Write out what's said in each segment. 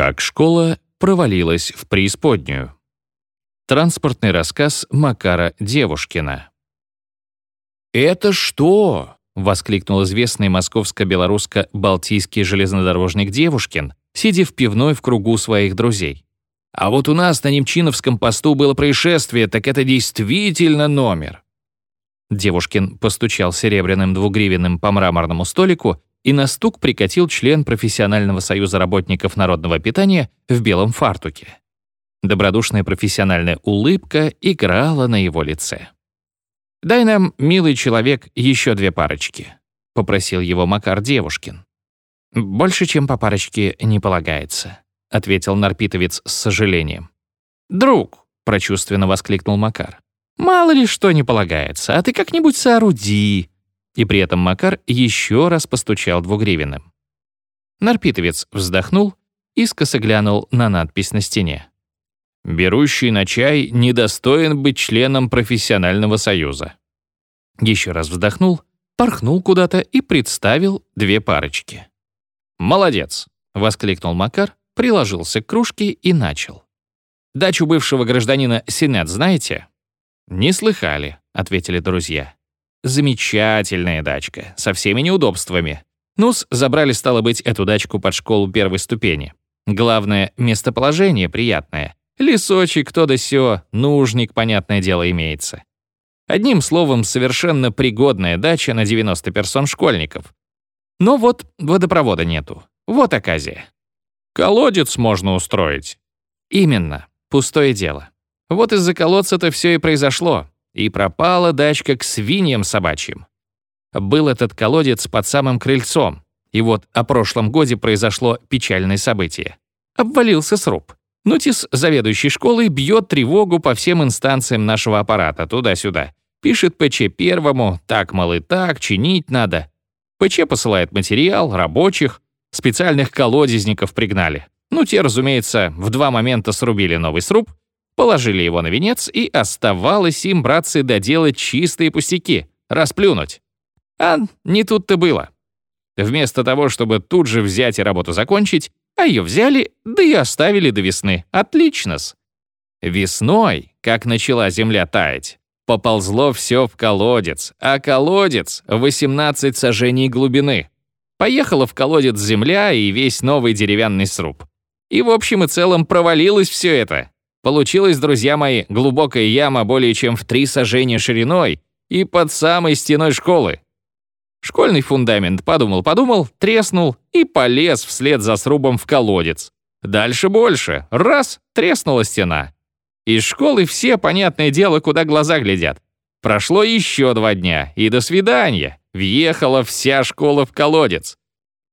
Как школа провалилась в преисподнюю. Транспортный рассказ Макара Девушкина. «Это что?» — воскликнул известный московско-белорусско-балтийский железнодорожник Девушкин, сидя в пивной в кругу своих друзей. «А вот у нас на Немчиновском посту было происшествие, так это действительно номер». Девушкин постучал серебряным двугривенным по мраморному столику и на стук прикатил член профессионального союза работников народного питания в белом фартуке. Добродушная профессиональная улыбка играла на его лице. «Дай нам, милый человек, еще две парочки», — попросил его Макар Девушкин. «Больше, чем по парочке, не полагается», — ответил Нарпитовец с сожалением. «Друг», — прочувственно воскликнул Макар, «мало ли что не полагается, а ты как-нибудь сооруди». И при этом Макар еще раз постучал двугривенным. Нарпитовец вздохнул и скосо глянул на надпись на стене. Берущий на чай недостоин быть членом профессионального союза. Еще раз вздохнул, порхнул куда-то и представил две парочки. «Молодец!» — воскликнул Макар, приложился к кружке и начал. «Дачу бывшего гражданина Сенат знаете?» «Не слыхали», — ответили друзья. «Замечательная дачка, со всеми неудобствами. Ну-с, забрали, стало быть, эту дачку под школу первой ступени. Главное, местоположение приятное. Лесочек, то да сё, нужник, понятное дело, имеется. Одним словом, совершенно пригодная дача на 90 персон школьников. Но вот водопровода нету. Вот оказия. Колодец можно устроить. Именно. Пустое дело. Вот из-за колодца-то все и произошло. И пропала дачка к свиньям собачьим. Был этот колодец под самым крыльцом. И вот о прошлом годе произошло печальное событие. Обвалился сруб. Нутис, заведующий школой, бьет тревогу по всем инстанциям нашего аппарата, туда-сюда. Пишет ПЧ первому, так, мол, и так, чинить надо. ПЧ посылает материал, рабочих, специальных колодезников пригнали. Ну, те, разумеется, в два момента срубили новый сруб, положили его на венец, и оставалось им, братцы, доделать чистые пустяки, расплюнуть. А не тут-то было. Вместо того, чтобы тут же взять и работу закончить, а ее взяли, да и оставили до весны. Отлично-с. Весной, как начала земля таять, поползло все в колодец, а колодец — 18 сажений глубины. Поехала в колодец земля и весь новый деревянный сруб. И в общем и целом провалилось все это. Получилась, друзья мои, глубокая яма более чем в три сажения шириной и под самой стеной школы. Школьный фундамент подумал-подумал, треснул и полез вслед за срубом в колодец. Дальше больше. Раз — треснула стена. Из школы все, понятное дело, куда глаза глядят. Прошло еще два дня, и до свидания. Въехала вся школа в колодец.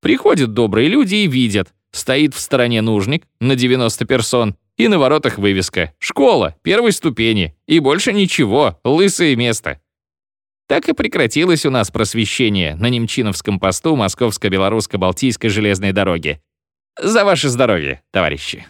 Приходят добрые люди и видят. Стоит в стороне нужник на 90 персон, и на воротах вывеска «Школа, первой ступени», и больше ничего, лысое место. Так и прекратилось у нас просвещение на Немчиновском посту Московско-Белорусско-Балтийской железной дороги. За ваше здоровье, товарищи.